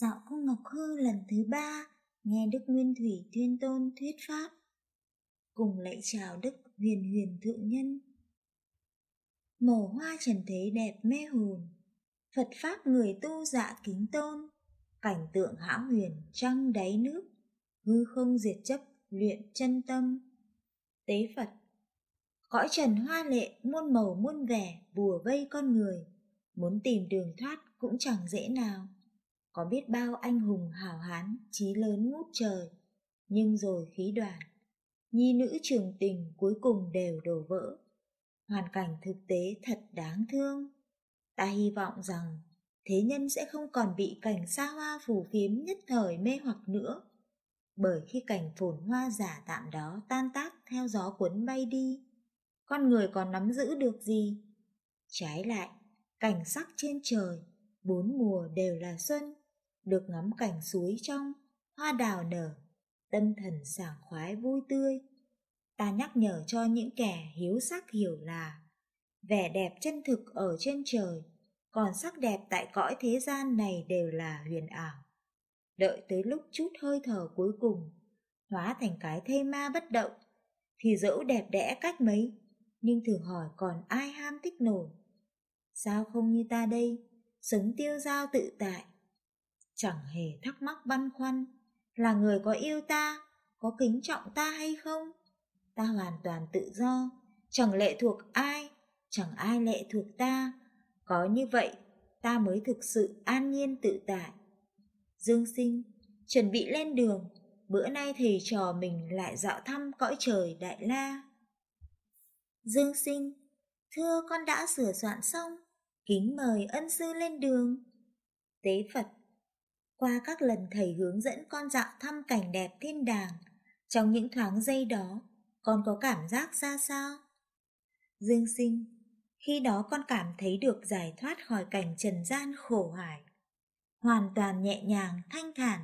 Dạo cung Ngọc Hư lần thứ ba nghe Đức Nguyên Thủy Thiên Tôn thuyết pháp. Cùng lạy chào Đức Huyền Huyền Thượng Nhân. Màu hoa trần thế đẹp mê hồn, Phật Pháp người tu dạ kính tôn, cảnh tượng hão huyền trăng đáy nước, hư không diệt chấp luyện chân tâm. Tế Phật Cõi trần hoa lệ muôn màu muôn vẻ bùa vây con người, muốn tìm đường thoát cũng chẳng dễ nào. Có biết bao anh hùng hào hán, chí lớn ngút trời, nhưng rồi khí đoàn, nhi nữ trường tình cuối cùng đều đổ vỡ. Hoàn cảnh thực tế thật đáng thương. Ta hy vọng rằng thế nhân sẽ không còn bị cảnh xa hoa phù phiếm nhất thời mê hoặc nữa. Bởi khi cảnh phồn hoa giả tạm đó tan tác theo gió cuốn bay đi, con người còn nắm giữ được gì? Trái lại, cảnh sắc trên trời, bốn mùa đều là xuân, được ngắm cảnh suối trong, hoa đào nở, tâm thần sảng khoái vui tươi. Ta nhắc nhở cho những kẻ hiếu sắc hiểu là vẻ đẹp chân thực ở trên trời, còn sắc đẹp tại cõi thế gian này đều là huyền ảo. Đợi tới lúc chút hơi thở cuối cùng, hóa thành cái thây ma bất động, thì dẫu đẹp đẽ cách mấy, nhưng thử hỏi còn ai ham thích nổi. Sao không như ta đây, sống tiêu dao tự tại, chẳng hề thắc mắc băn khoăn là người có yêu ta, có kính trọng ta hay không. Ta hoàn toàn tự do, chẳng lệ thuộc ai, chẳng ai lệ thuộc ta. Có như vậy, ta mới thực sự an nhiên tự tại. Dương sinh, chuẩn bị lên đường, bữa nay thầy trò mình lại dạo thăm cõi trời Đại La. Dương sinh, thưa con đã sửa soạn xong, kính mời ân sư lên đường. Tế Phật, qua các lần thầy hướng dẫn con dạo thăm cảnh đẹp thiên đàng, trong những thoáng giây đó, con có cảm giác ra sao? Dương sinh, khi đó con cảm thấy được giải thoát khỏi cảnh trần gian khổ hải, hoàn toàn nhẹ nhàng, thanh thản,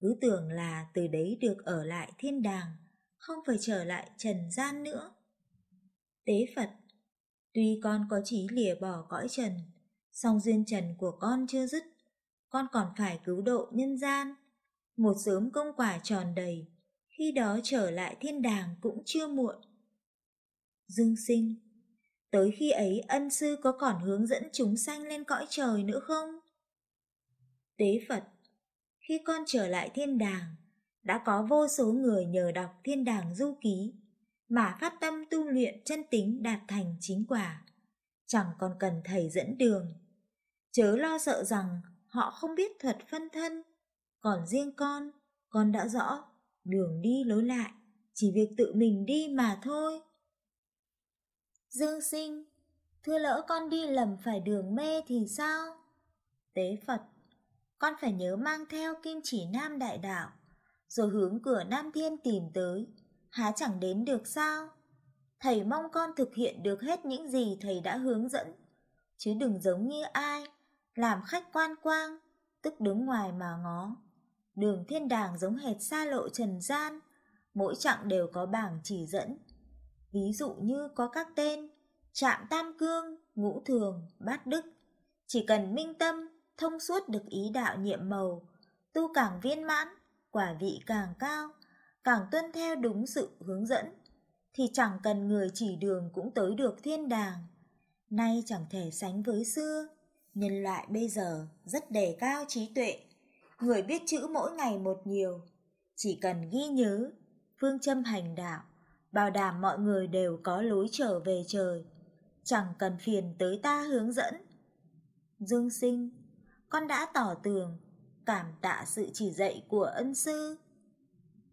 cứ tưởng là từ đấy được ở lại thiên đàng, không phải trở lại trần gian nữa. Tế Phật, tuy con có chí lìa bỏ cõi trần, song duyên trần của con chưa dứt con còn phải cứu độ nhân gian. Một sớm công quả tròn đầy, khi đó trở lại thiên đàng cũng chưa muộn. Dương sinh, tới khi ấy ân sư có còn hướng dẫn chúng sanh lên cõi trời nữa không? Tế Phật, khi con trở lại thiên đàng, đã có vô số người nhờ đọc thiên đàng du ký mà phát tâm tu luyện chân tính đạt thành chính quả, chẳng còn cần thầy dẫn đường. Chớ lo sợ rằng họ không biết thuật phân thân. Còn riêng con, con đã rõ, đường đi lối lại, chỉ việc tự mình đi mà thôi. Dương sinh, thưa lỡ con đi lầm phải đường mê thì sao? Tế Phật, con phải nhớ mang theo kim chỉ nam đại đạo, rồi hướng cửa Nam Thiên tìm tới, há chẳng đến được sao? Thầy mong con thực hiện được hết những gì thầy đã hướng dẫn, chứ đừng giống như ai làm khách quan quang, tức đứng ngoài mà ngó. Đường thiên đàng giống hệt xa lộ trần gian, mỗi chặng đều có bảng chỉ dẫn. Ví dụ như có các tên Trạm Tam Cương, Ngũ Thường, Bát Đức. Chỉ cần minh tâm, thông suốt được ý đạo nhiệm màu, tu càng viên mãn, quả vị càng cao, càng tuân theo đúng sự hướng dẫn, thì chẳng cần người chỉ đường cũng tới được thiên đàng. Nay chẳng thể sánh với xưa, Nhân loại bây giờ rất đề cao trí tuệ, người biết chữ mỗi ngày một nhiều, chỉ cần ghi nhớ, phương châm hành đạo, bảo đảm mọi người đều có lối trở về trời, chẳng cần phiền tới ta hướng dẫn. Dương sinh, con đã tỏ tường, cảm tạ sự chỉ dạy của ân sư.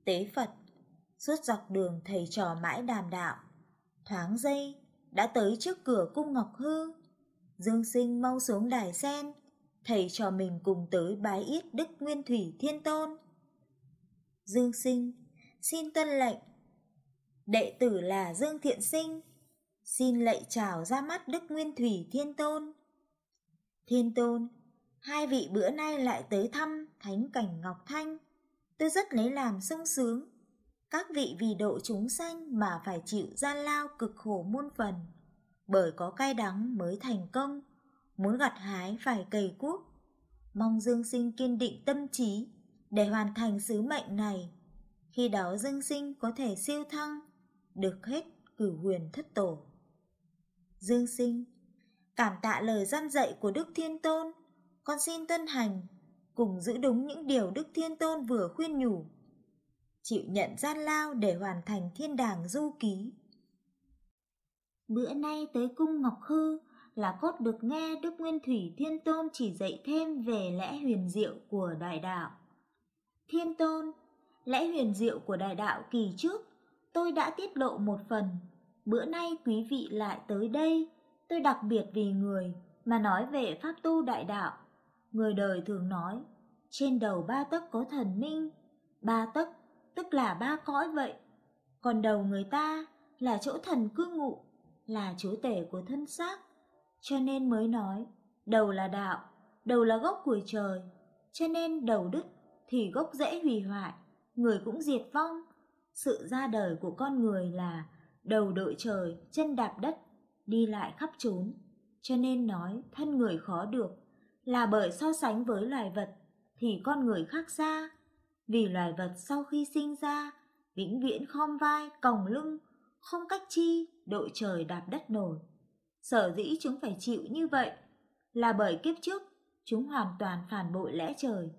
Tế Phật, suốt dọc đường thầy trò mãi đàm đạo, thoáng giây đã tới trước cửa cung Ngọc Hư. Dương sinh mau xuống đài sen, thầy cho mình cùng tới bái yết Đức Nguyên Thủy Thiên Tôn. Dương sinh, xin tuân lệnh. Đệ tử là Dương Thiện Sinh, xin lạy chào ra mắt Đức Nguyên Thủy Thiên Tôn. Thiên Tôn, hai vị bữa nay lại tới thăm Thánh Cảnh Ngọc Thanh, tôi rất lấy làm sung sướng. Các vị vì độ chúng sanh mà phải chịu gian lao cực khổ muôn phần bởi có cay đắng mới thành công, muốn gặt hái phải cày cuốc. Mong Dương Sinh kiên định tâm trí để hoàn thành sứ mệnh này. Khi đó Dương Sinh có thể siêu thăng, được hết cửu huyền thất tổ. Dương Sinh, cảm tạ lời gian dạy của Đức Thiên Tôn, con xin tân hành, cùng giữ đúng những điều Đức Thiên Tôn vừa khuyên nhủ. Chịu nhận gian lao để hoàn thành thiên đàng du ký. Bữa nay tới cung Ngọc Hư là cốt được nghe Đức Nguyên Thủy Thiên Tôn chỉ dạy thêm về lẽ huyền diệu của đại đạo. Thiên Tôn, lẽ huyền diệu của đại đạo kỳ trước, tôi đã tiết lộ một phần. Bữa nay quý vị lại tới đây, tôi đặc biệt vì người mà nói về pháp tu đại đạo. Người đời thường nói, trên đầu ba tấc có thần minh, ba tấc tức là ba cõi vậy. Còn đầu người ta là chỗ thần cư ngụ, là chúa tể của thân xác. Cho nên mới nói, đầu là đạo, đầu là gốc của trời. Cho nên đầu đứt thì gốc dễ hủy hoại, người cũng diệt vong. Sự ra đời của con người là đầu đội trời, chân đạp đất, đi lại khắp chốn, Cho nên nói thân người khó được là bởi so sánh với loài vật thì con người khác xa. Vì loài vật sau khi sinh ra, vĩnh viễn khom vai, còng lưng, không cách chi, đội trời đạp đất nổi. Sở dĩ chúng phải chịu như vậy là bởi kiếp trước chúng hoàn toàn phản bội lẽ trời.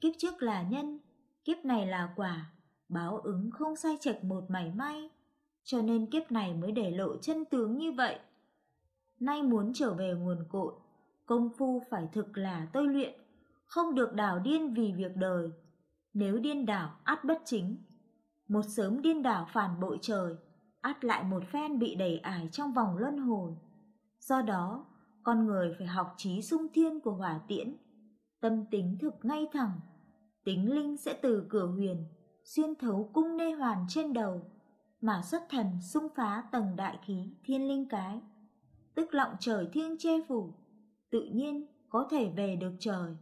Kiếp trước là nhân, kiếp này là quả, báo ứng không sai chệch một mảy may, cho nên kiếp này mới để lộ chân tướng như vậy. Nay muốn trở về nguồn cội, công phu phải thực là tôi luyện, không được đảo điên vì việc đời. Nếu điên đảo át bất chính, một sớm điên đảo phản bội trời, ắt lại một phen bị đẩy ải trong vòng luân hồi. Do đó, con người phải học trí sung thiên của hỏa tiễn, tâm tính thực ngay thẳng, tính linh sẽ từ cửa huyền, xuyên thấu cung nê hoàn trên đầu, mà xuất thần xung phá tầng đại khí thiên linh cái, tức lọng trời thiên che phủ, tự nhiên có thể về được trời.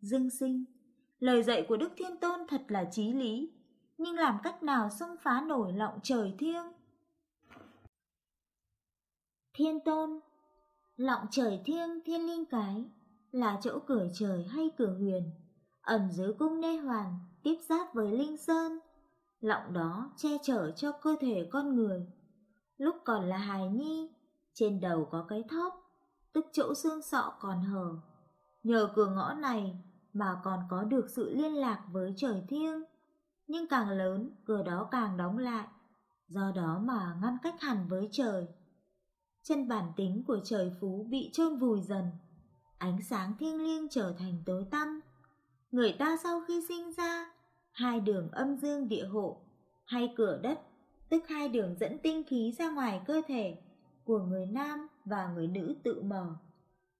Dương sinh, lời dạy của Đức Thiên Tôn thật là trí lý, nhưng làm cách nào xông phá nổi lọng trời thiêng? Thiên Tôn Lọng trời thiêng thiên linh cái là chỗ cửa trời hay cửa huyền, ẩn dưới cung nê hoàn, tiếp giáp với linh sơn. Lọng đó che chở cho cơ thể con người. Lúc còn là hài nhi, trên đầu có cái thóp, tức chỗ xương sọ còn hở. Nhờ cửa ngõ này mà còn có được sự liên lạc với trời thiêng. Nhưng càng lớn, cửa đó càng đóng lại, do đó mà ngăn cách hẳn với trời chân bản tính của trời phú bị chôn vùi dần, ánh sáng thiêng liêng trở thành tối tăm. Người ta sau khi sinh ra, hai đường âm dương địa hộ hay cửa đất, tức hai đường dẫn tinh khí ra ngoài cơ thể của người nam và người nữ tự mở.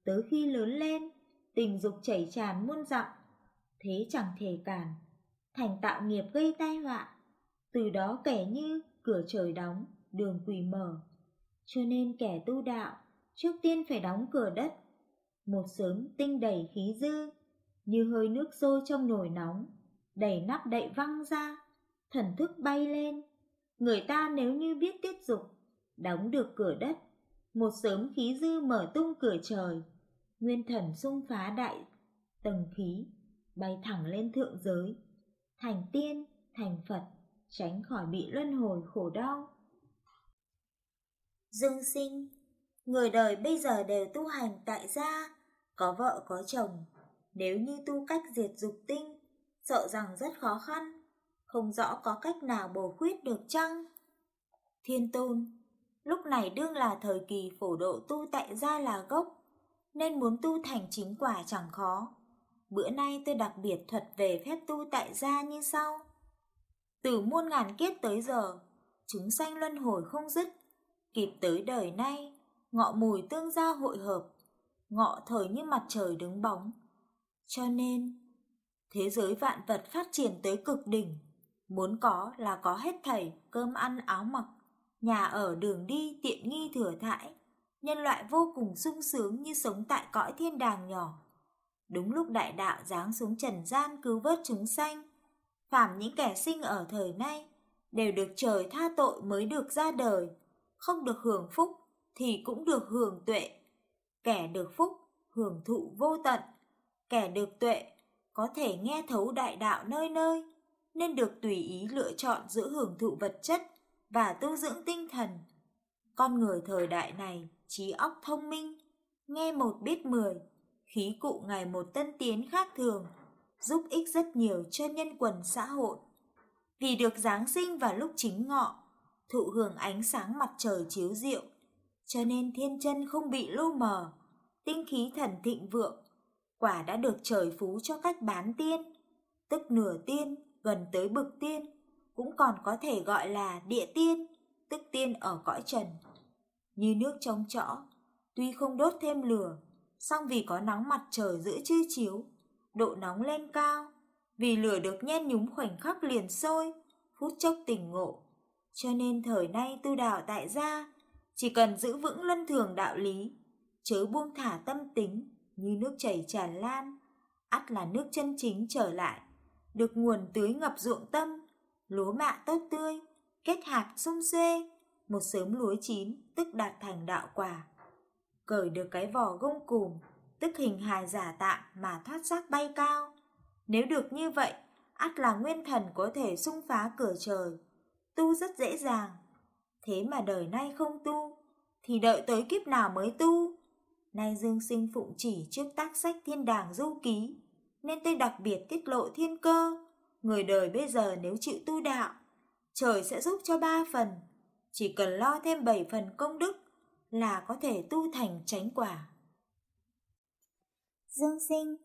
Tới khi lớn lên, tình dục chảy tràn muôn dặm, thế chẳng thể cản, thành tạo nghiệp gây tai họa. Từ đó kẻ như cửa trời đóng, đường quỷ mở, cho nên kẻ tu đạo trước tiên phải đóng cửa đất. Một sớm tinh đầy khí dư, như hơi nước sôi trong nồi nóng, đẩy nắp đậy văng ra, thần thức bay lên. Người ta nếu như biết tiết dục, đóng được cửa đất, một sớm khí dư mở tung cửa trời, nguyên thần xung phá đại tầng khí, bay thẳng lên thượng giới, thành tiên, thành Phật, tránh khỏi bị luân hồi khổ đau. Dương sinh, người đời bây giờ đều tu hành tại gia, có vợ có chồng. Nếu như tu cách diệt dục tinh, sợ rằng rất khó khăn, không rõ có cách nào bổ khuyết được chăng? Thiên tôn, lúc này đương là thời kỳ phổ độ tu tại gia là gốc, nên muốn tu thành chính quả chẳng khó. Bữa nay tôi đặc biệt thuật về phép tu tại gia như sau. Từ muôn ngàn kiếp tới giờ, chúng sanh luân hồi không dứt, Kịp tới đời nay, ngọ mùi tương gia hội hợp, ngọ thời như mặt trời đứng bóng. Cho nên, thế giới vạn vật phát triển tới cực đỉnh, muốn có là có hết thảy, cơm ăn áo mặc, nhà ở đường đi tiện nghi thừa thãi, nhân loại vô cùng sung sướng như sống tại cõi thiên đàng nhỏ. Đúng lúc đại đạo giáng xuống trần gian cứu vớt chúng sanh, phàm những kẻ sinh ở thời nay đều được trời tha tội mới được ra đời, không được hưởng phúc thì cũng được hưởng tuệ. Kẻ được phúc hưởng thụ vô tận, kẻ được tuệ có thể nghe thấu đại đạo nơi nơi, nên được tùy ý lựa chọn giữa hưởng thụ vật chất và tu dưỡng tinh thần. Con người thời đại này trí óc thông minh, nghe một biết mười, khí cụ ngày một tân tiến khác thường, giúp ích rất nhiều cho nhân quần xã hội. Vì được Giáng sinh vào lúc chính ngọ, thụ hưởng ánh sáng mặt trời chiếu diệu, cho nên thiên chân không bị lu mờ, tinh khí thần thịnh vượng, quả đã được trời phú cho cách bán tiên, tức nửa tiên gần tới bực tiên, cũng còn có thể gọi là địa tiên, tức tiên ở cõi trần. Như nước trong chõ, tuy không đốt thêm lửa, song vì có nắng mặt trời giữa trưa chiếu, độ nóng lên cao, vì lửa được nhen nhúm khoảnh khắc liền sôi, phút chốc tỉnh ngộ. Cho nên thời nay tu đạo tại gia, chỉ cần giữ vững luân thường đạo lý, chớ buông thả tâm tính như nước chảy tràn lan, ắt là nước chân chính trở lại, được nguồn tưới ngập ruộng tâm, lúa mạ tốt tươi, kết hạt sung xuê, một sớm lúa chín tức đạt thành đạo quả. Cởi được cái vỏ gông cùm, tức hình hài giả tạm mà thoát xác bay cao. Nếu được như vậy, ắt là nguyên thần có thể xung phá cửa trời, tu rất dễ dàng. Thế mà đời nay không tu, thì đợi tới kiếp nào mới tu? Nay Dương Sinh phụng chỉ trước tác sách thiên đàng du ký, nên tôi đặc biệt tiết lộ thiên cơ. Người đời bây giờ nếu chịu tu đạo, trời sẽ giúp cho ba phần, chỉ cần lo thêm bảy phần công đức là có thể tu thành chánh quả. Dương Sinh,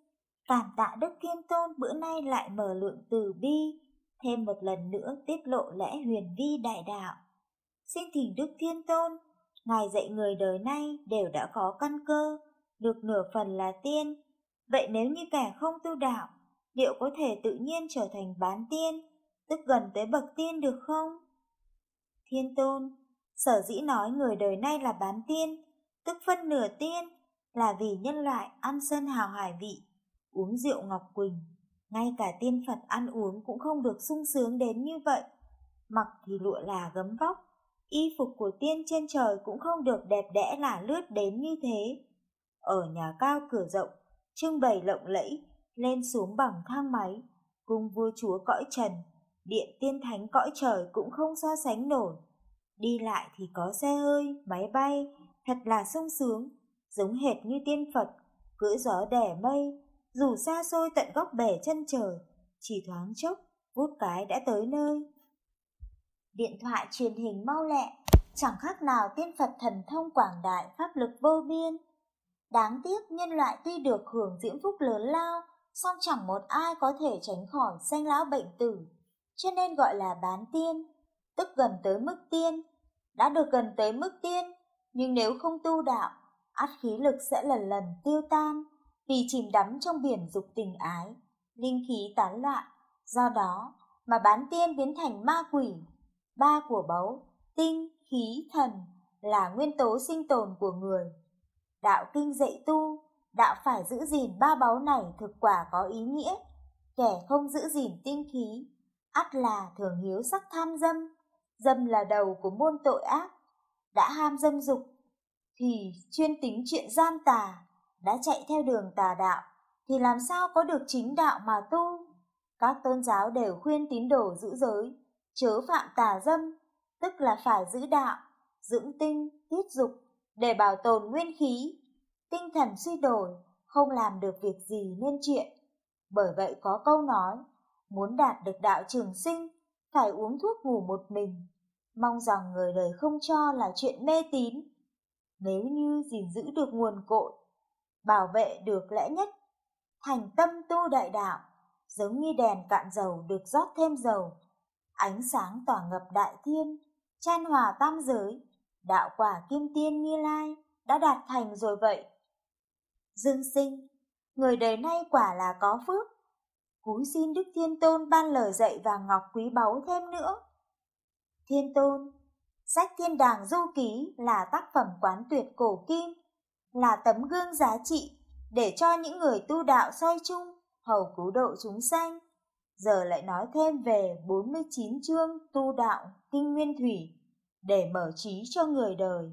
cảm tạ Đức Kiên Tôn bữa nay lại mở lượng từ bi, thêm một lần nữa tiết lộ lẽ huyền vi đại đạo. Xin thỉnh Đức Thiên Tôn Ngài dạy người đời nay đều đã có căn cơ, được nửa phần là tiên. Vậy nếu như kẻ không tu đạo, liệu có thể tự nhiên trở thành bán tiên, tức gần tới bậc tiên được không? Thiên Tôn, sở dĩ nói người đời nay là bán tiên, tức phân nửa tiên, là vì nhân loại ăn sân hào hải vị, uống rượu ngọc quỳnh. Ngay cả tiên Phật ăn uống cũng không được sung sướng đến như vậy. Mặc thì lụa là gấm vóc, y phục của tiên trên trời cũng không được đẹp đẽ là lướt đến như thế. Ở nhà cao cửa rộng, trưng bày lộng lẫy, lên xuống bằng thang máy, cùng vua chúa cõi trần, điện tiên thánh cõi trời cũng không so sánh nổi. Đi lại thì có xe hơi, máy bay, thật là sung sướng, giống hệt như tiên Phật, cưỡi gió đẻ mây, dù xa xôi tận góc bể chân trời, chỉ thoáng chốc, vút cái đã tới nơi điện thoại truyền hình mau lẹ, chẳng khác nào tiên Phật thần thông quảng đại pháp lực vô biên. Đáng tiếc nhân loại tuy được hưởng diễm phúc lớn lao, song chẳng một ai có thể tránh khỏi sanh lão bệnh tử, cho nên gọi là bán tiên, tức gần tới mức tiên. Đã được gần tới mức tiên, nhưng nếu không tu đạo, át khí lực sẽ lần lần tiêu tan, vì chìm đắm trong biển dục tình ái, linh khí tán loạn. Do đó mà bán tiên biến thành ma quỷ, ba của báu, tinh, khí, thần là nguyên tố sinh tồn của người. Đạo kinh dạy tu, đạo phải giữ gìn ba báu này thực quả có ý nghĩa. Kẻ không giữ gìn tinh khí, ắt là thường hiếu sắc tham dâm. Dâm là đầu của môn tội ác. Đã ham dâm dục, thì chuyên tính chuyện gian tà, đã chạy theo đường tà đạo, thì làm sao có được chính đạo mà tu? Các tôn giáo đều khuyên tín đồ giữ giới, chớ phạm tà dâm, tức là phải giữ đạo, dưỡng tinh, tiết dục để bảo tồn nguyên khí. Tinh thần suy đổi, không làm được việc gì nên chuyện. Bởi vậy có câu nói, muốn đạt được đạo trường sinh, phải uống thuốc ngủ một mình. Mong rằng người đời không cho là chuyện mê tín. Nếu như gìn giữ được nguồn cội, bảo vệ được lẽ nhất, thành tâm tu đại đạo, giống như đèn cạn dầu được rót thêm dầu, ánh sáng tỏa ngập đại thiên, chan hòa tam giới, đạo quả kim tiên như lai đã đạt thành rồi vậy. Dương sinh, người đời nay quả là có phước. Cúi xin Đức Thiên Tôn ban lời dạy và ngọc quý báu thêm nữa. Thiên Tôn, sách Thiên Đàng Du Ký là tác phẩm quán tuyệt cổ kim, là tấm gương giá trị để cho những người tu đạo soi chung, hầu cứu độ chúng sanh giờ lại nói thêm về 49 chương tu đạo kinh nguyên thủy để mở trí cho người đời.